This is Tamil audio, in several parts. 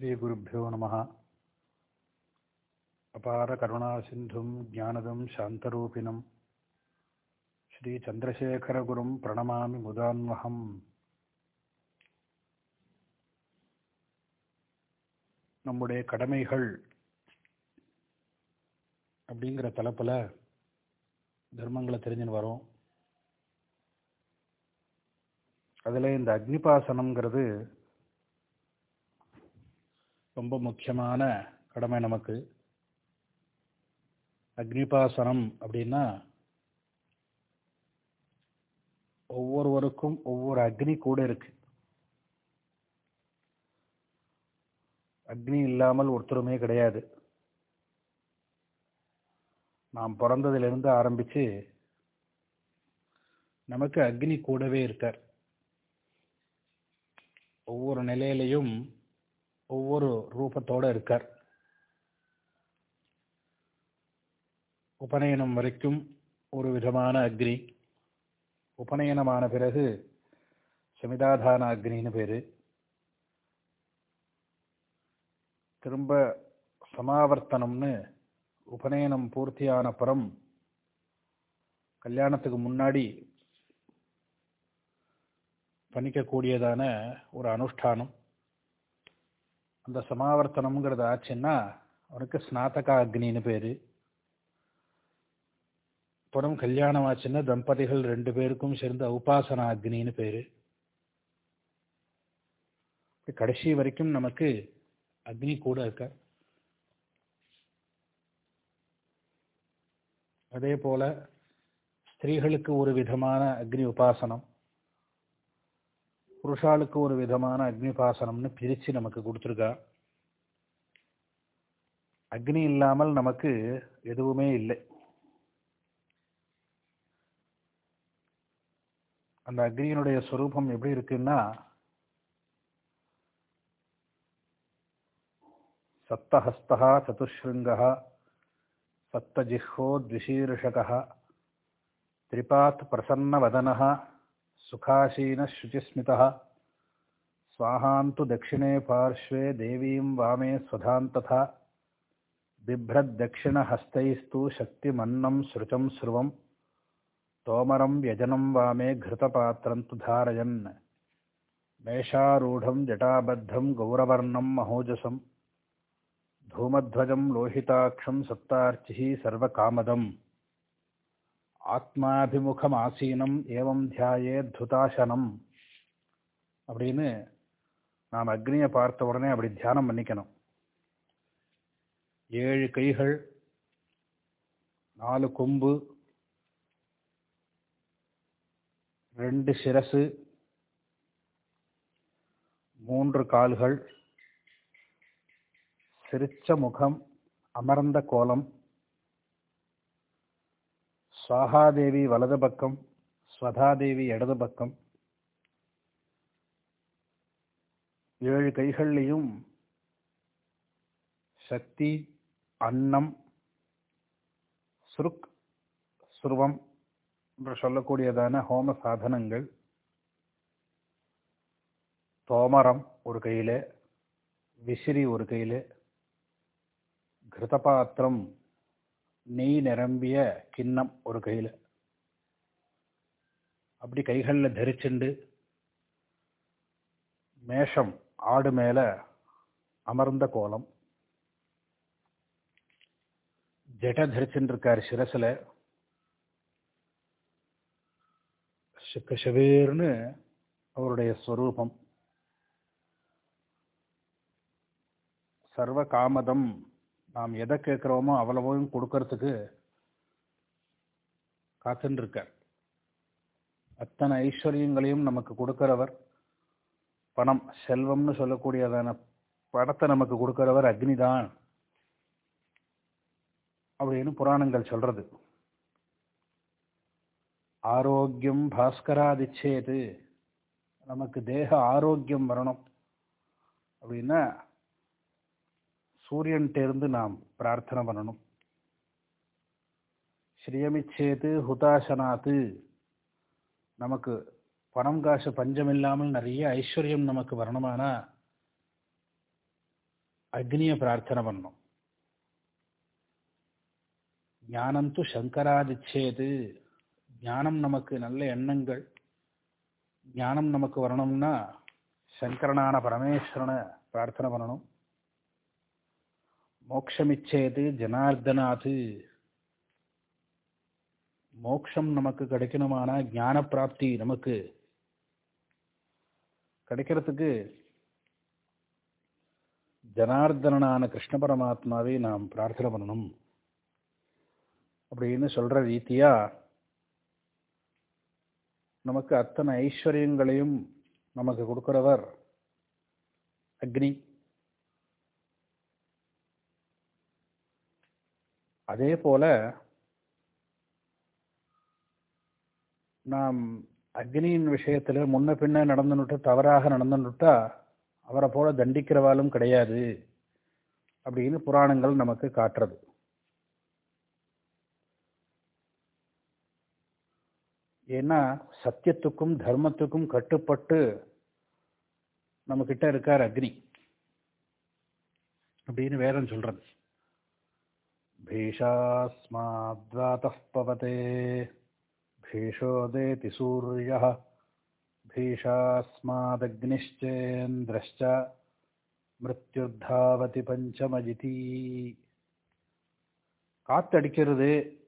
ஸ்ரீகுருப்போ நம. அபார கருணாசிந்தும் ஜானதம் சாந்தரூபிணம். ஸ்ரீச்சந்திரசேகரகுரும் பிரணமாமி முதான்வகம் நம்முடைய கடமைகள் அப்படிங்கிற தலைப்பில் தர்மங்களை தெரிஞ்சுன்னு வரும். அதில் இந்த அக்னிபாசனம்ங்கிறது ரொம்ப முக்கியமான கடமை நமக்கு. அக்னிபாசனம் அப்படின்னா ஒவ்வொருவருக்கும் ஒவ்வொரு அக்னி கூட இருக்கு. அக்னி இல்லாமல் ஒருத்தருமே கிடையாது. நாம் பிறந்ததிலிருந்து ஆரம்பித்து நமக்கு அக்னி கூடவே இருக்கார். ஒவ்வொரு நிலையிலையும் ஒவ்வொரு ரூபத்தோட இருக்கார். உபநயனம் வரைக்கும் ஒரு விதமான அக்னி. உபநயனமான பிறகு சமிதாதான அக்னின்னு பேர். திரும்ப சமாவர்த்தனம்னு உபநயனம் பூர்த்தியான புறம் கல்யாணத்துக்கு முன்னாடி பண்ணிக்கக்கூடியதான ஒரு அனுஷ்டானம். அந்த சமாவர்த்தனம்ங்கிறது ஆச்சுன்னா அவனுக்கு ஸ்நாதகா அக்னின்னு பேர். அப்புறம் கல்யாணம் ஆச்சுன்னா தம்பதிகள் ரெண்டு பேருக்கும் சேர்ந்து உபாசனா அக்னின்னு பேர் கடைசி வரைக்கும் நமக்கு அக்னி கூட இருக்க. அதே போல ஸ்திரீகளுக்கு ஒரு விதமான அக்னி உபாசனம். புருஷாளுக்கு ஒரு விதமான அக்னி பாசனம்னு பிரித்து நமக்கு கொடுத்துருக்கா. அக்னி இல்லாமல் நமக்கு எதுவுமே இல்லை. அந்த அக்னியினுடைய ஸ்வரூபம் எப்படி இருக்குன்னா சப்தஹஸ்தா சதுஷ்ருங்கா சப்தஜிஹோ த்விஷீர்ஷகா திரிபாத் பிரசன்னவதனா सुखासीनः शुचिस्मितः। स्वाहान्तु दक्षिणे पार्श्वे देवीं वामे स्वधां तथा बिभ्रद्दक्षिणहस्तैस्तु शक्तिमन्नं सृचं स्रुवं तोमरं व्यजनं वामे घृतपात्रं तु धारयन् मेषारूढं जटाबद्धं गौरवर्णं महोजसं। धूमध्वजं लोहिताक्षं सत्तार्चिः सर्वकामदम्। ஆத்மாபிமுகமாசீனம் ஏவம் தியாயே துதாசனம் அப்படின்னு நாம் அக்னியை பார்த்த உடனே அப்படி தியானம் பண்ணிக்கணும். ஏழு கைகள் நாலு கொம்பு ரெண்டு சிரசு மூன்று கால்கள் சிரிச்ச முகம் அமர்ந்த கோலம் சாகாதேவி வலது பக்கம் ஸ்வதாதேவி இடது பக்கம். ஏழு கைகள்லையும் சக்தி அன்னம் சுருக் சுருவம் என்று சொல்லக்கூடியதான ஹோம சாதனங்கள். தோமரம் ஒரு கையில் விசிறி ஒரு கையில் கிருதபாத்திரம் நெய் நிரம்பிய கிண்ணம் ஒரு கையில். அப்படி கைகளில் தரிச்சுண்டு மேஷம் ஆடு மேலே அமர்ந்த கோலம். ஜட தரிச்சுட்டு இருக்கார் சிரசில் சிவேர்னு அவருடைய ஸ்வரூபம் சர்வ காமதம் நாம் எதை கேட்குறோமோ அவ்வளவும் கொடுக்கறதுக்கு காத்துன்னு அத்தனை ஐஸ்வர்யங்களையும் நமக்கு கொடுக்கிறவர் பணம் செல்வம்னு சொல்லக்கூடியதான பணத்தை நமக்கு கொடுக்கிறவர் அக்னிதான். அப்படின்னு புராணங்கள் சொல்றது. ஆரோக்கியம் பாஸ்கராதிச்சேது. நமக்கு தேக ஆரோக்கியம் வரணும். அப்படின்னா சூரியன்கிட்டேருந்து நாம் பிரார்த்தனை பண்ணணும். ஸ்ரீயமிச்சேது ஹுதாசனாத்து. நமக்கு பணம் காசு பஞ்சம் இல்லாமல் நிறைய ஐஸ்வர்யம் நமக்கு வரணுமானா அக்னியை பிரார்த்தனை பண்ணணும். ஞானம் து சங்கராதிச்சேது. ஞானம் நமக்கு நல்ல எண்ணங்கள். ஞானம் நமக்கு வரணும்னா சங்கரனான பரமேஸ்வரனை பிரார்த்தனை பண்ணணும். மோக்ஷமிச்சேது ஜனார்தனாது. மோக்ஷம் நமக்கு கிடைக்கணுமானா ஞான பிராப்தி நமக்கு. கிடைக்கிறதுக்கு ஜனார்தனனான கிருஷ்ண பரமாத்மாவை நாம் பிரார்த்தனை பண்ணணும். அப்படின்னு சொல்கிற ரீதியாக நமக்கு அத்தனை ஐஸ்வர்யங்களையும் நமக்கு கொடுக்குறவர் அக்னி. அதே போல நாம் அக்னியின் விஷயத்தில் முன்ன பின்ன நடந்துன்னுட்டு தவறாக நடந்துன்னுட்டா அவரை போல தண்டிக்கிறவாலும் கிடையாது அப்படின்னு புராணங்கள் நமக்கு காட்டுறது. ஏன்னா சத்தியத்துக்கும் தர்மத்துக்கும் கட்டுப்பட்டு நம்மக்கிட்ட இருக்கார் அக்னி அப்படின்னு வேதம் சொல்கிறது भीषास्माद्वातः पवते भीषोदेति सूर्यः भीषास्मादग्निश्चेन्द्रश्च மிருத்யுர்தாவதி பஞ்சமஜிதி காத்தடிக்கிறது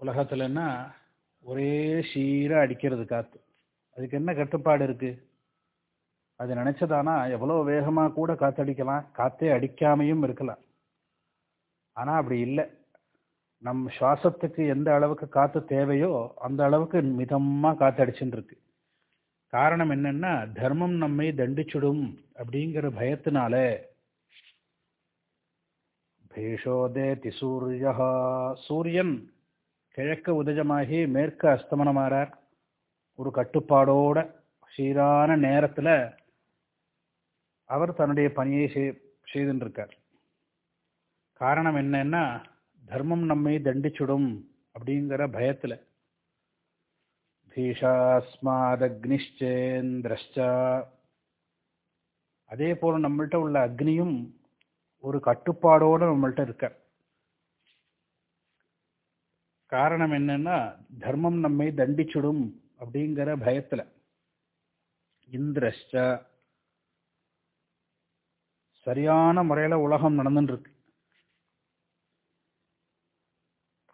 உலகத்துலன்னா ஒரே சீரா அடிக்கிறது காத்து அதுக்கு என்ன கட்டுப்பாடு இருக்கு அது நினைச்சதானா எவ்வளவு வேகமா கூட காத்தடிக்கலாம் காத்தே அடிக்காமையும் இருக்கலாம் ஆனா அப்படி இல்லை. நம் சுவாசத்துக்கு எந்த அளவுக்கு காத்து தேவையோ அந்த அளவுக்கு மிதமா காத்தடிச்சுட்டு இருக்கு காரணம் என்னன்னா தர்மம் நம்மை தண்டிச்சுடும் அப்படிங்கிற பயத்தினால. பேஷோதே திசூரியா சூரியன் கிழக்கு உதயமாகி மேற்கு அஸ்தமனமாறார். ஒரு கட்டுப்பாடோட சீரான நேரத்தில் அவர் தன்னுடைய பணியை செய்துட்டு இருக்கார் காரணம் என்னன்னா தர்மம் நம்மை தண்டிச்சுடும் அப்படிங்கிற பயத்துல. பீஷாஸ்மாதக்னிஷ்சேந்திரஷ்டா அதே போல நம்மள்ட்ட உள்ள அக்னியும் ஒரு கட்டுப்பாடோட நம்மள்கிட்ட இருக்க. காரணம் என்னன்னா தர்மம் நம்மை தண்டிச்சுடும் அப்படிங்கிற பயத்துல. இந்திரஷ்ட சரியான முறையில உலகம் நடந்துட்டு இருக்கு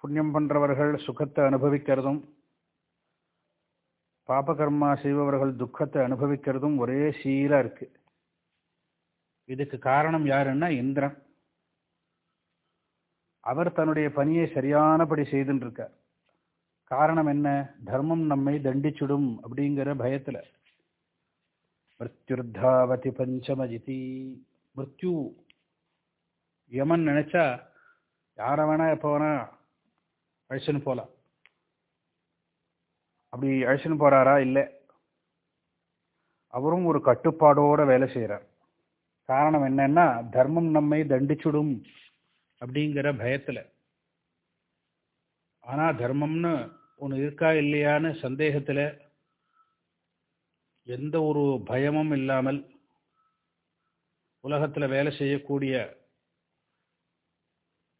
புண்ணியம் பண்றவர்கள் சுகத்தை அனுபவிக்கிறதும் பாபகர்மா செய்பவர்கள் துக்கத்தை அனுபவிக்கிறதும் ஒரே சீரா இருக்கு. இதுக்கு காரணம் யாருன்னா இந்திரன். அவர் தன்னுடைய பணியை சரியானபடி செய்துட்டு இருக்கார் காரணம் என்ன? தர்மம் நம்மை தண்டிச்சுடும் அப்படிங்கிற பயத்துல. மிருத்யுர்தாவதி பஞ்சமஜிதி. மிருத்யு. யமன் நினைச்சா யார வேணா எப்போ வேணா அழிச்சுன்னு போலாம் அப்படி அழிச்சுன்னு போறாரா? இல்லை. அவரும் ஒரு கட்டுப்பாடோட வேலை செய்கிறார் காரணம் என்னன்னா தர்மம் நம்மை தண்டிச்சுடும் அப்படிங்கிற பயத்துல. ஆனால் தர்மம்னு ஒன்று இருக்கா இல்லையான்னு சந்தேகத்துல எந்த ஒரு பயமும் இல்லாமல் உலகத்துல வேலை செய்யக்கூடிய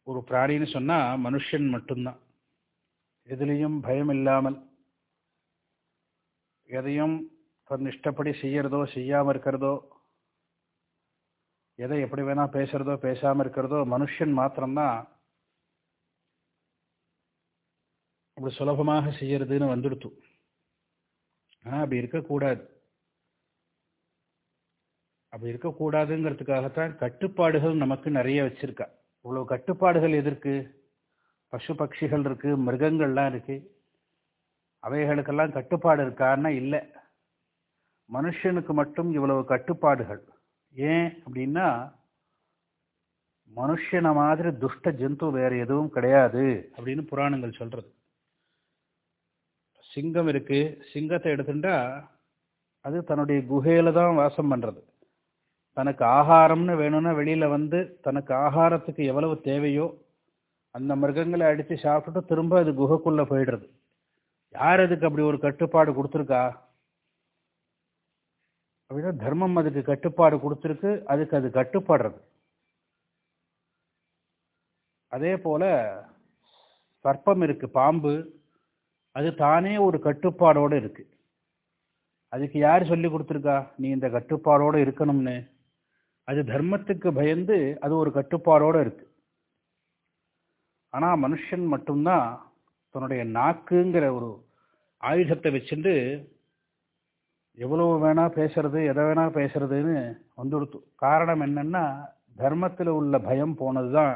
ஒரு பிராணின்னு சொன்னா மனுஷன் மட்டும்தான். எதுலேயும் பயம் இல்லாமல் எதையும் தன் இஷ்டப்படி செய்யறதோ செய்யாம இருக்கிறதோ எதை எப்படி வேணா பேசுறதோ பேசாம இருக்கிறதோ மனுஷன் மாத்திரம்தான் அப்படி சுலபமாக செய்யறதுன்னு வந்துடுத்து. ஆனா அப்படி இருக்கக்கூடாது. அப்படி இருக்கக்கூடாதுங்கிறதுக்காகத்தான் கட்டுப்பாடுகள் நமக்கு நிறைய வச்சுருக்கா. இவ்வளோ கட்டுப்பாடுகள் எதற்கு? பசு பட்சிகள் இருக்குது மிருகங்கள்லாம் இருக்குது அவைகளுக்கெல்லாம் கட்டுப்பாடு இருக்கான்னா இல்லை. மனுஷனுக்கு மட்டும் இவ்வளவு கட்டுப்பாடுகள். ஏன் அப்படின்னா மனுஷனை மாதிரி துஷ்ட ஜந்து வேறு எதுவும் கிடையாது அப்படின்னு புராணங்கள் சொல்கிறது சிங்கம் இருக்குது சிங்கத்தை எடுத்துட்டா அது தன்னுடைய குகையில் தான் வாசம் பண்ணுறது தனக்கு ஆகாரம்னு வேணும்னா வெளியில் வந்து தனக்கு ஆகாரத்துக்கு எவ்வளவு தேவையோ அந்த மிருகங்களை அடித்து சாப்பிட்டுட்டு திரும்ப அது குகைக்குள்ளே போயிடுறது. யார் அதுக்கு அப்படி ஒரு கட்டுப்பாடு கொடுத்துருக்கா? அப்படின்னா தர்மம் அதுக்கு கட்டுப்பாடு கொடுத்துருக்கு அதுக்கு அது கட்டுப்படுறது. அதே போல் சர்ப்பம் இருக்குது பாம்பு அது தானே ஒரு கட்டுப்பாடோடு இருக்குது அதுக்கு யார் சொல்லி கொடுத்துருக்கா? நீ இந்த கட்டுப்பாடோடு இருக்கணும்னு. அது தர்மத்துக்கு பயந்து அது ஒரு கட்டுப்பாடோடு இருக்குது ஆனால் மனுஷன் மட்டும்தான் தன்னுடைய நாக்குங்கிற ஒரு ஆயுதத்தை வச்சுட்டு எவ்வளவு வேணால் பேசுறது எதை வேணால் பேசுறதுன்னு வந்துடுத்து. காரணம் என்னென்னா தர்மத்தில் உள்ள பயம் போனதுதான்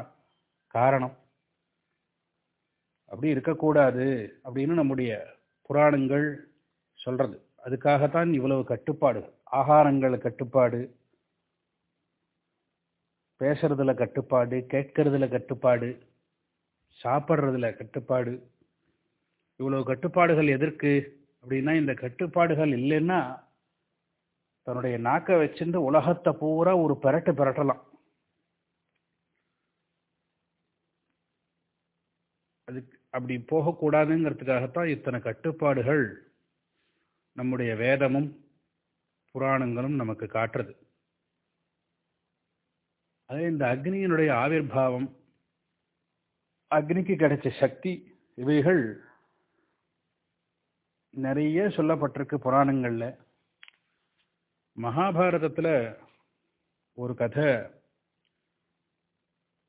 காரணம். அப்படி இருக்கக்கூடாது அப்படின்னு நம்முடைய புராணங்கள் சொல்கிறது அதுக்காகத்தான் இவ்வளவு கட்டுப்பாடுகள். ஆகாரங்கள் கட்டுப்பாடு பேசுறதுல கட்டுப்பாடு கேட்கறதுல கட்டுப்பாடு சாப்பிட்றதுல கட்டுப்பாடு. இவ்வளோ கட்டுப்பாடுகள் எதற்கு? அப்படின்னா இந்த கட்டுப்பாடுகள் இல்லைன்னா தன்னுடைய நாக்கை வச்சுட்டு உலகத்தை பூரா ஒரு பெரட்டு பெரட்டலாம். அதுக்கு அப்படி போகக்கூடாதுங்கிறதுக்காகத்தான் இத்தனை கட்டுப்பாடுகள் நம்முடைய வேதமும் புராணங்களும் நமக்கு காட்டுறது. அதே இந்த அக்னியினுடைய ஆவிர்வாவம் அக்னிக்கு கிடைச்ச சக்தி இவைகள் நிறைய சொல்லப்பட்டிருக்கு புராணங்கள்ல. மகாபாரதத்துல ஒரு கதை.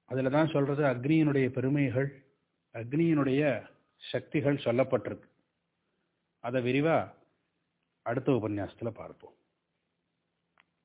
அதுல தான் சொல்றது அக்னியினுடைய பெருமைகள் அக்னியினுடைய சக்திகள் சொல்லப்பட்டிருக்கு. அதை விரிவா அடுத்த உபன்யாசத்தில் பார்ப்போம்.